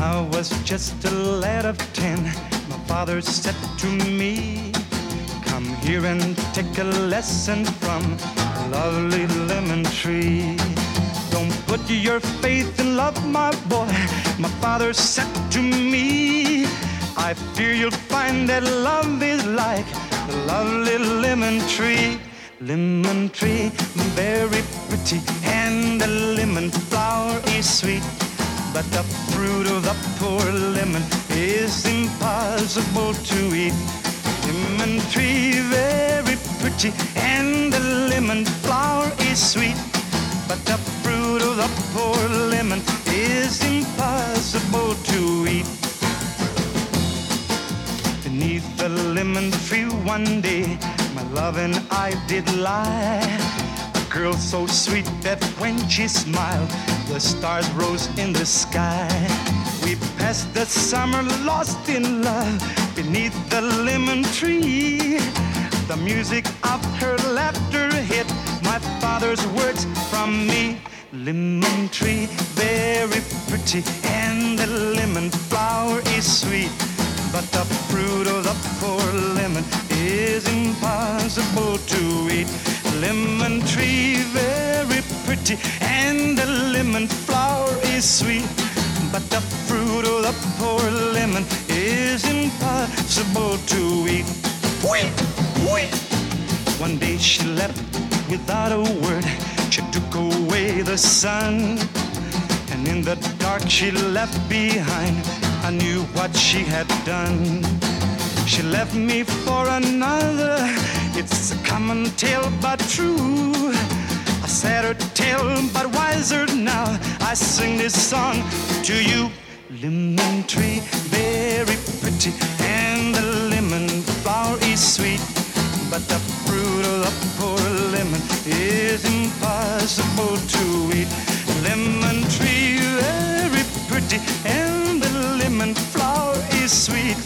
I was just a lad of ten, my father said to me, Come here and take a lesson from a lovely lemon tree. Don't put your faith in love, my boy, my father said to me. I fear you'll find that love is like the lovely lemon tree. Lemon tree, very pretty, and the lemon flower is sweet. But the fruit of the poor lemon is impossible to eat. Lemon tree, very pretty, and the lemon flower is sweet. But the fruit of the poor lemon is impossible to eat. Beneath the lemon tree one day, my love and I did lie. So sweet that when she smiled, the stars rose in the sky. We passed the summer lost in love beneath the lemon tree. The music of her laughter hit my father's words from me. Lemon tree, very pretty, and the lemon flower is sweet. But the fruit of the poor lemon is impossible to eat. Lemon and the lemon flower is sweet. But the fruit of the poor lemon is impossible to eat. Wait, wait. One day she left without a word. She took away the sun. And in the dark she left behind. I knew what she had done. She left me for another. It's a common tale, but true but wiser now. I sing this song to you. Lemon tree, very pretty, and the lemon flower is sweet. But the fruit of the poor lemon is impossible to eat. Lemon tree, very pretty, and the lemon flower is sweet.